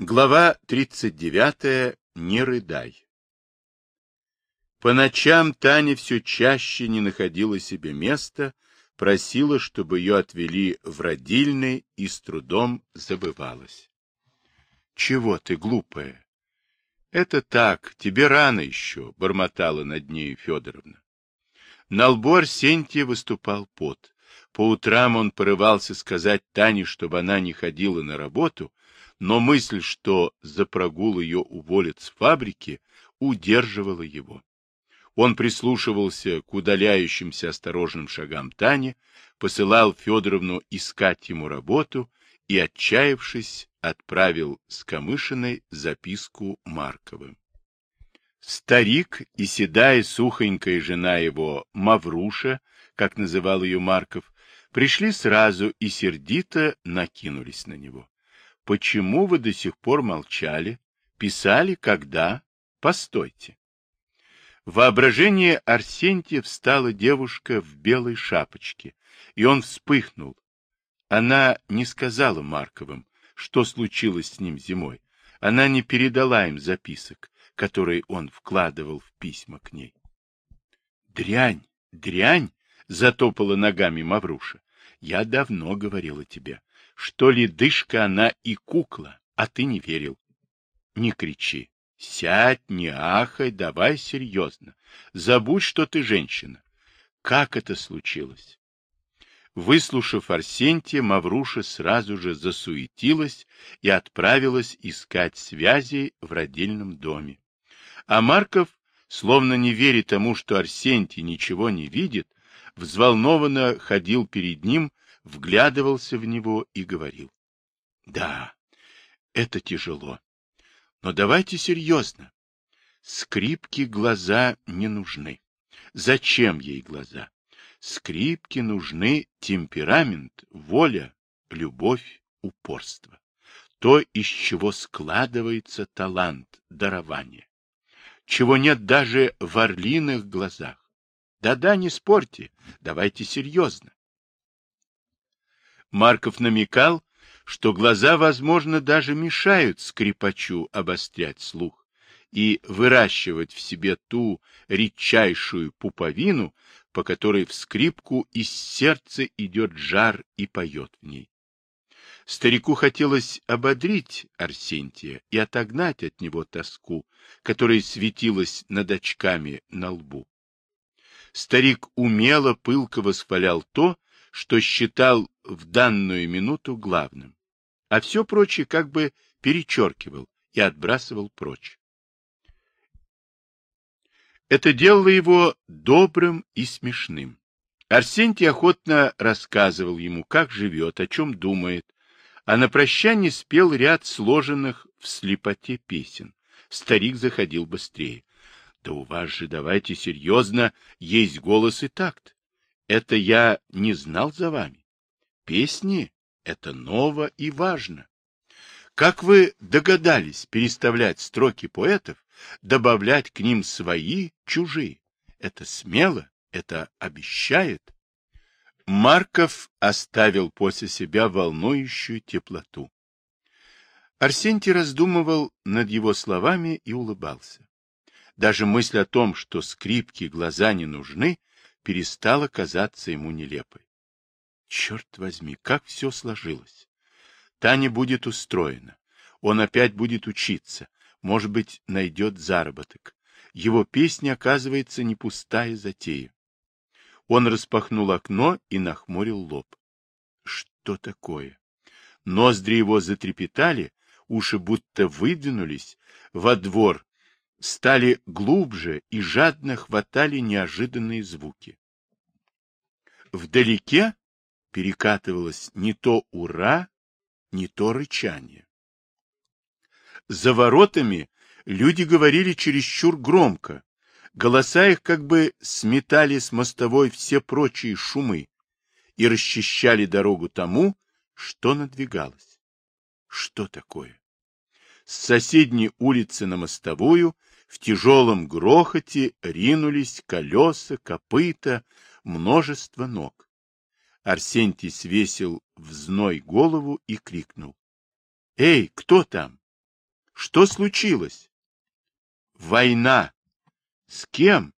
Глава 39. Не рыдай. По ночам Таня все чаще не находила себе места, просила, чтобы ее отвели в родильный и с трудом забывалась. — Чего ты, глупая? — Это так, тебе рано еще, — бормотала над нею Федоровна. На лбу Арсентия выступал пот. По утрам он порывался сказать Тане, чтобы она не ходила на работу, но мысль, что за прогул ее уволят с фабрики, удерживала его. Он прислушивался к удаляющимся осторожным шагам Тани, посылал Федоровну искать ему работу и, отчаявшись, отправил с Камышиной записку Марковым. Старик и седая сухонькая жена его, Мавруша, как называл ее Марков, пришли сразу и сердито накинулись на него. Почему вы до сих пор молчали? Писали когда? Постойте. В воображении Арсентия встала девушка в белой шапочке, и он вспыхнул. Она не сказала Марковым, что случилось с ним зимой. Она не передала им записок, которые он вкладывал в письма к ней. «Дрянь, дрянь!» — затопала ногами Мавруша. «Я давно говорила тебе что ледышка она и кукла, а ты не верил. Не кричи. Сядь, не ахай, давай серьезно. Забудь, что ты женщина. Как это случилось? Выслушав Арсентия, Мавруша сразу же засуетилась и отправилась искать связи в родильном доме. А Марков, словно не веря тому, что Арсентий ничего не видит, взволнованно ходил перед ним, вглядывался в него и говорил. — Да, это тяжело. Но давайте серьезно. Скрипки глаза не нужны. Зачем ей глаза? Скрипки нужны темперамент, воля, любовь, упорство. То, из чего складывается талант, дарование. Чего нет даже в орлиных глазах. Да-да, не спорьте, давайте серьезно. Марков намекал, что глаза, возможно, даже мешают скрипачу обострять слух и выращивать в себе ту редчайшую пуповину, по которой в скрипку из сердца идет жар и поет в ней. Старику хотелось ободрить Арсентия и отогнать от него тоску, которая светилась над очками на лбу. Старик умело, пылко восхвалял то, что считал в данную минуту главным, а все прочее как бы перечеркивал и отбрасывал прочь. Это делало его добрым и смешным. Арсентий охотно рассказывал ему, как живет, о чем думает, а на прощание спел ряд сложенных в слепоте песен. Старик заходил быстрее. Да у вас же, давайте серьезно, есть голос и такт. Это я не знал за вами. Песни — это ново и важно. Как вы догадались переставлять строки поэтов, добавлять к ним свои, чужие? Это смело, это обещает. Марков оставил после себя волнующую теплоту. Арсентий раздумывал над его словами и улыбался. Даже мысль о том, что скрипки глаза не нужны, перестала казаться ему нелепой. Черт возьми, как все сложилось. Таня будет устроена. Он опять будет учиться. Может быть, найдет заработок. Его песня, оказывается, не пустая затея. Он распахнул окно и нахмурил лоб. Что такое? Ноздри его затрепетали, уши будто выдвинулись во двор стали глубже и жадно хватали неожиданные звуки. Вдалеке перекатывалось не то ура, не то рычание. За воротами люди говорили чересчур громко, голоса их как бы сметали с мостовой все прочие шумы и расчищали дорогу тому, что надвигалось. Что такое? С соседней улицы на мостовую в тяжелом грохоте ринулись колеса, копыта, множество ног. Арсентий свесил в зной голову и крикнул. — Эй, кто там? Что случилось? Война. С кем?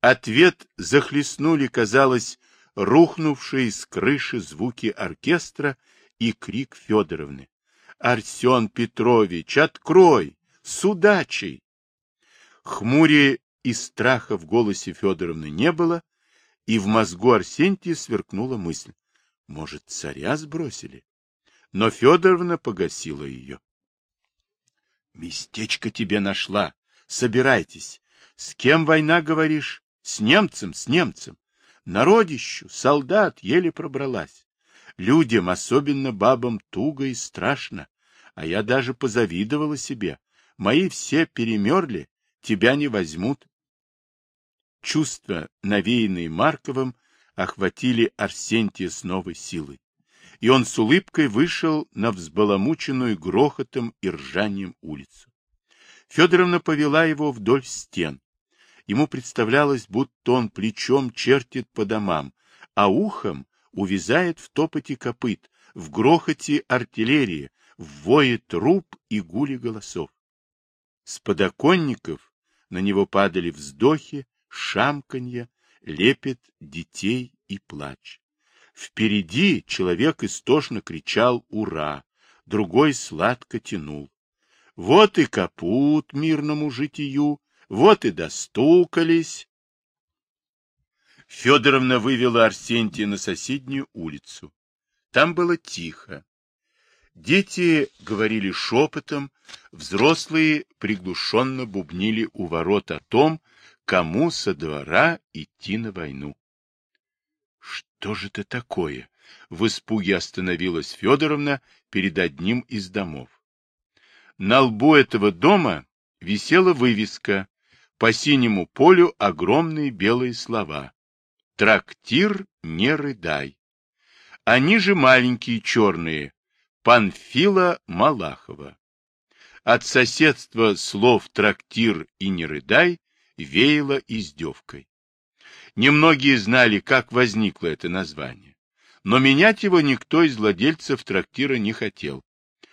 Ответ захлестнули, казалось, рухнувшие с крыши звуки оркестра и крик Федоровны. Арсен Петрович, открой! С Хмуре и страха в голосе Федоровны не было, и в мозгу Арсентия сверкнула мысль. Может, царя сбросили? Но Федоровна погасила ее. Местечко тебе нашла. Собирайтесь. С кем война, говоришь? С немцем, с немцем. Народищу, солдат еле пробралась. Людям, особенно бабам, туго и страшно. А я даже позавидовала себе. Мои все перемерли, тебя не возьмут. Чувства, навеянные Марковым, охватили Арсентия с новой силой. И он с улыбкой вышел на взбаламученную грохотом и ржанием улицу. Федоровна повела его вдоль стен. Ему представлялось, будто он плечом чертит по домам, а ухом увязает в топоте копыт, в грохоте артиллерии, в вое труб и гуле голосов. С подоконников на него падали вздохи, шамканье, лепет детей и плач. Впереди человек истошно кричал «Ура!», другой сладко тянул. Вот и капут мирному житию, вот и достукались. Федоровна вывела Арсентия на соседнюю улицу. Там было тихо. Дети говорили шепотом, взрослые приглушенно бубнили у ворот о том, кому со двора идти на войну. Что же это такое? В испуге остановилась Федоровна перед одним из домов. На лбу этого дома висела вывеска, по синему полю огромные белые слова. «Трактир, не рыдай». Они же маленькие черные. Панфила Малахова. От соседства слов «трактир» и «не рыдай» веяло издевкой. Немногие знали, как возникло это название, но менять его никто из владельцев трактира не хотел.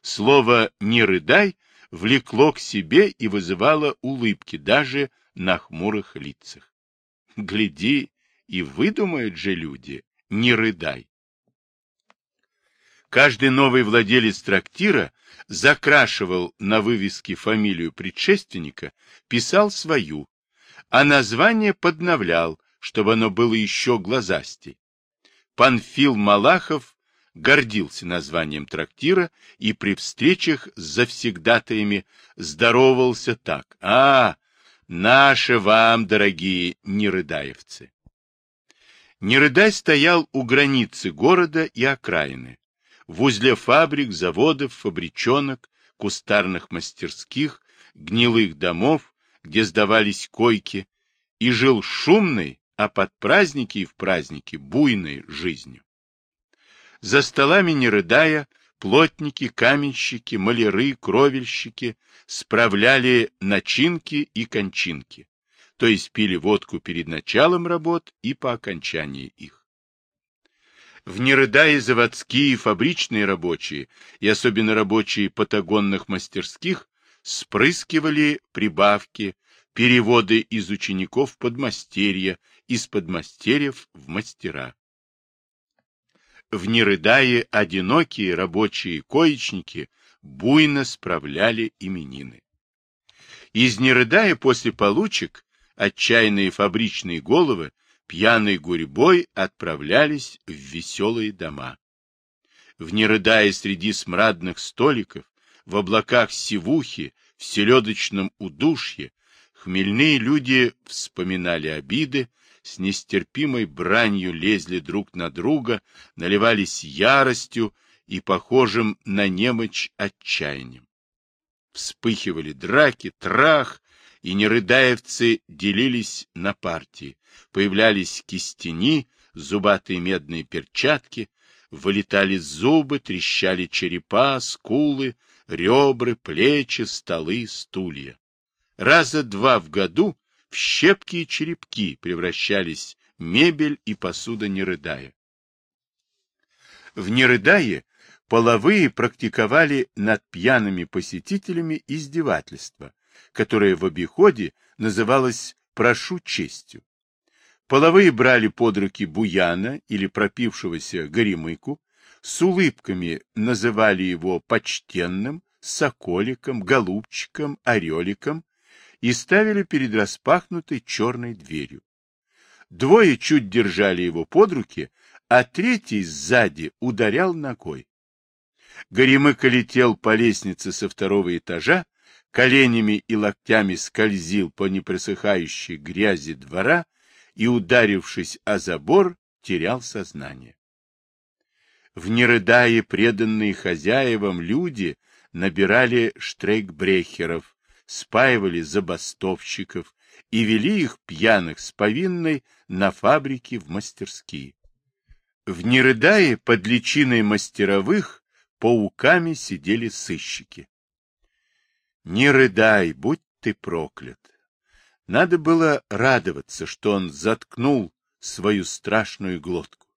Слово «не рыдай» влекло к себе и вызывало улыбки даже на хмурых лицах. Гляди, и выдумают же люди, не рыдай. Каждый новый владелец трактира закрашивал на вывеске фамилию предшественника, писал свою, а название подновлял, чтобы оно было еще глазастей. Панфил Малахов гордился названием трактира и при встречах с завсегдатаями здоровался так. «А, наши вам, дорогие нерыдаевцы!» Нерыдай стоял у границы города и окраины, в узле фабрик, заводов, фабричонок, кустарных мастерских, гнилых домов, где сдавались койки, и жил шумной, а под праздники и в праздники буйной жизнью. За столами, не рыдая, плотники, каменщики, маляры, кровельщики справляли начинки и кончинки, то есть пили водку перед началом работ и по окончании их. В нерыдае заводские и фабричные рабочие, и особенно рабочие патагонных мастерских, спрыскивали прибавки, переводы из учеников в подмастерья, из подмастерьев в мастера в Нерыдае одинокие рабочие коечники буйно справляли именины. Из Нерыдая после получек отчаянные фабричные головы пьяной гурьбой отправлялись в веселые дома. В Нерыдае среди смрадных столиков, в облаках сивухи, в селедочном удушье, хмельные люди вспоминали обиды, с нестерпимой бранью лезли друг на друга, наливались яростью и похожим на немочь отчаянием. Вспыхивали драки, трах, и нерыдаевцы делились на партии. Появлялись кистени, зубатые медные перчатки, вылетали зубы, трещали черепа, скулы, ребры, плечи, столы, стулья. Раза два в году в щепки и черепки превращались мебель и посуда Нерыдая. В Нерыдае половые практиковали над пьяными посетителями издевательство, которое в обиходе называлось «прошу честью». Половые брали под руки буяна или пропившегося горемыку, с улыбками называли его почтенным, соколиком, голубчиком, ореликом и ставили перед распахнутой черной дверью. Двое чуть держали его под руки, а третий сзади ударял ногой. Горемыка летел по лестнице со второго этажа, коленями и локтями скользил по непросыхающей грязи двора и, ударившись о забор, терял сознание. В нерыдае преданные хозяевам люди набирали штрейкбрехеров, спаивали забастовщиков и вели их пьяных с повинной на фабрике в мастерские. В Нерыдае под личиной мастеровых пауками сидели сыщики. Не рыдай, будь ты проклят. Надо было радоваться, что он заткнул свою страшную глотку.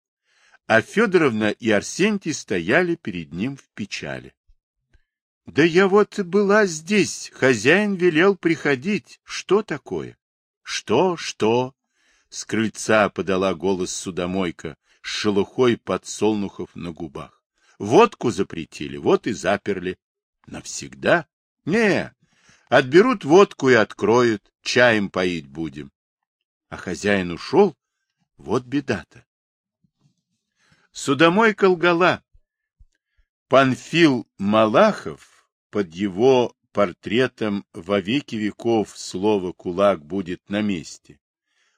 А Федоровна и Арсентий стояли перед ним в печали. — Да я вот была здесь, хозяин велел приходить. Что такое? — Что, что? С крыльца подала голос судомойка с шелухой подсолнухов на губах. Водку запретили, вот и заперли. Навсегда? Не, отберут водку и откроют, чаем поить будем. А хозяин ушел, вот беда-то. Судомойка лгала. Панфил Малахов под его портретом во веки веков слово «кулак» будет на месте.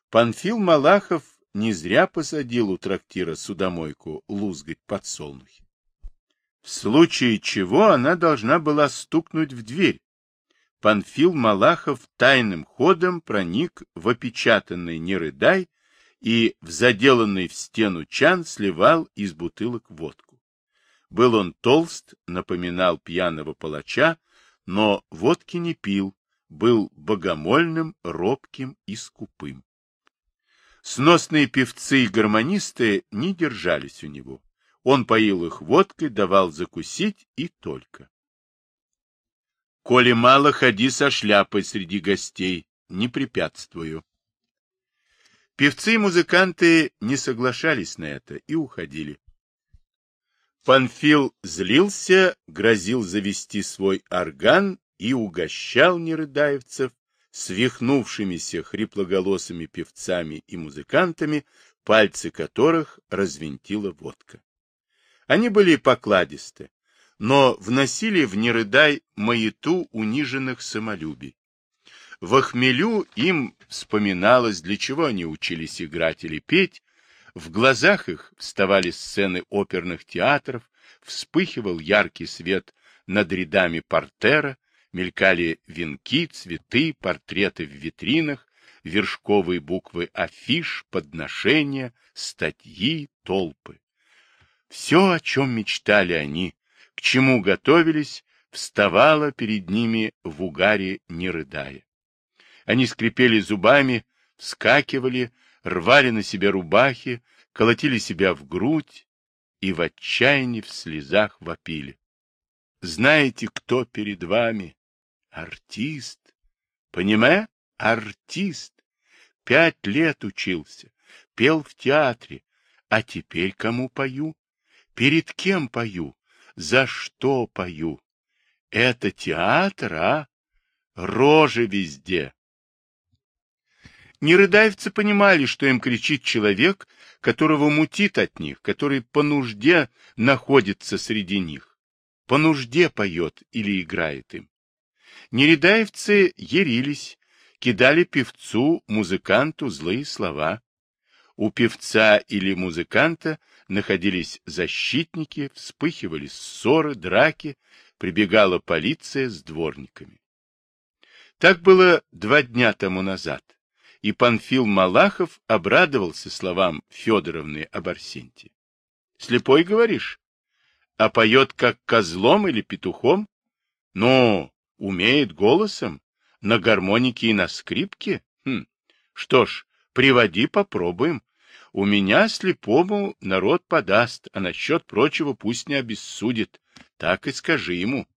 Панфил Малахов не зря посадил у трактира судомойку лузгать подсолнухи в случае чего она должна была стукнуть в дверь. Панфил Малахов тайным ходом проник в опечатанный «Не рыдай» и в заделанный в стену чан сливал из бутылок водку. Был он толст, напоминал пьяного палача, но водки не пил, был богомольным, робким и скупым. Сносные певцы и гармонисты не держались у него. Он поил их водкой, давал закусить и только. Коли мало, ходи со шляпой среди гостей, не препятствую. Певцы и музыканты не соглашались на это и уходили. Панфил злился, грозил завести свой орган и угощал нерыдаевцев свихнувшимися хриплоголосыми певцами и музыкантами, пальцы которых развинтила водка. Они были покладисты, но вносили в нерыдай маяту униженных самолюбий. В охмелю им вспоминалось, для чего они учились играть или петь, в глазах их вставали сцены оперных театров, вспыхивал яркий свет над рядами портера, мелькали венки, цветы, портреты в витринах, вершковые буквы афиш, подношения, статьи, толпы. Все, о чем мечтали они, к чему готовились, вставало перед ними в угаре, не рыдая. Они скрипели зубами, вскакивали, рвали на себе рубахи, колотили себя в грудь и в отчаянии в слезах вопили. Знаете, кто перед вами? Артист. Понимаешь? Артист. Пять лет учился, пел в театре, а теперь кому пою? Перед кем пою? За что пою? Это театр, а? Рожи везде. Нерыдаевцы понимали, что им кричит человек, которого мутит от них, который по нужде находится среди них. По нужде поет или играет им. Нерыдаевцы ярились, кидали певцу, музыканту злые слова. У певца или музыканта находились защитники, вспыхивали ссоры, драки, прибегала полиция с дворниками. Так было два дня тому назад, и Панфил Малахов обрадовался словам Федоровны об Арсенте. Слепой, говоришь? А поет как козлом или петухом? Ну, умеет голосом, на гармонике и на скрипке? Хм. Что ж, приводи, попробуем. У меня слепому народ подаст, а насчет прочего пусть не обессудит. Так и скажи ему.